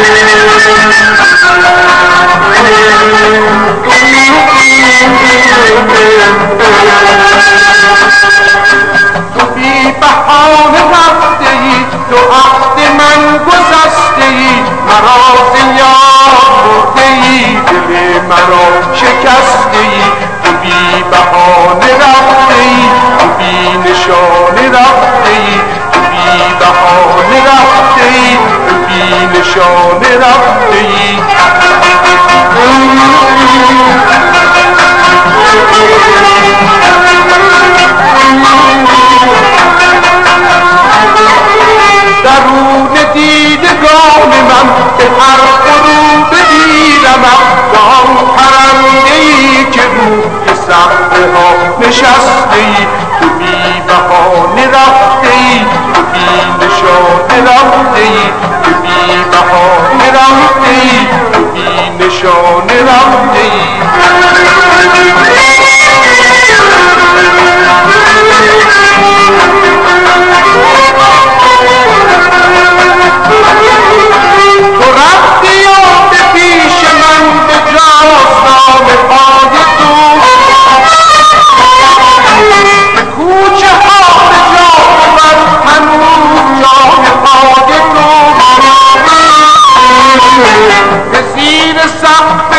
تو بی بحانه تو عهد من گذسته ای مرا زیاد مرا شکسته ای تو بی بحانه بی نشانه رفته ای تو بی نشانه رفته ای. درون دیدگان من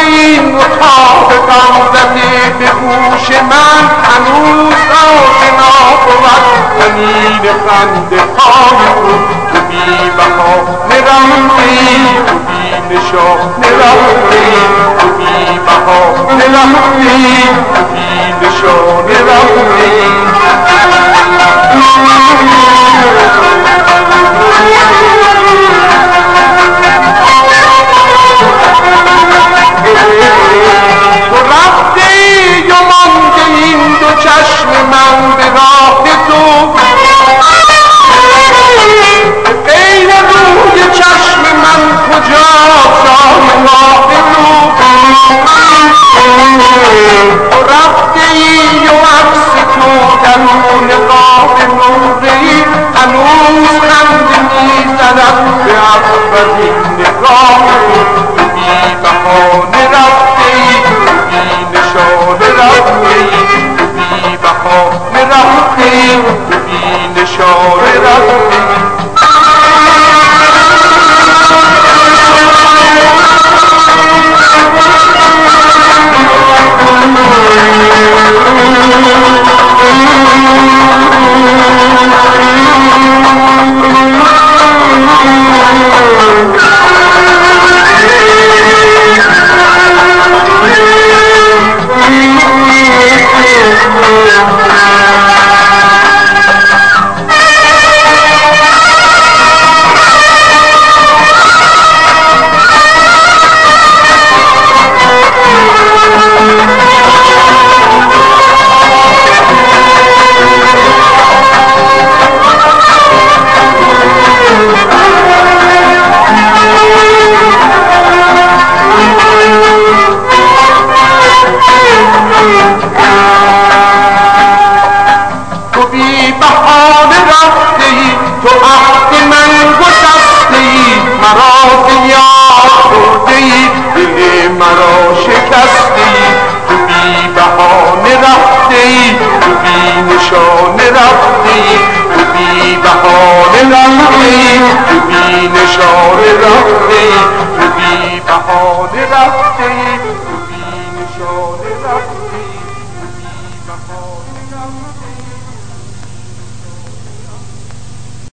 این اتاق غمزده به گوش من هنوز آشنا بود زمین خنده های تو تو بی بهانه رفتی تو بی نشانه رفتی تو بی بهانه رفتی تو بی تو رفتی و عکس تو درون قاب نوری هنوز خنده می‌زند به اولین نگاه بی بهانه رفتی تو بی نشانه رفتی تو بی بهانه رفتی تو بی نشانه رفتی بی نشانه رفتی بی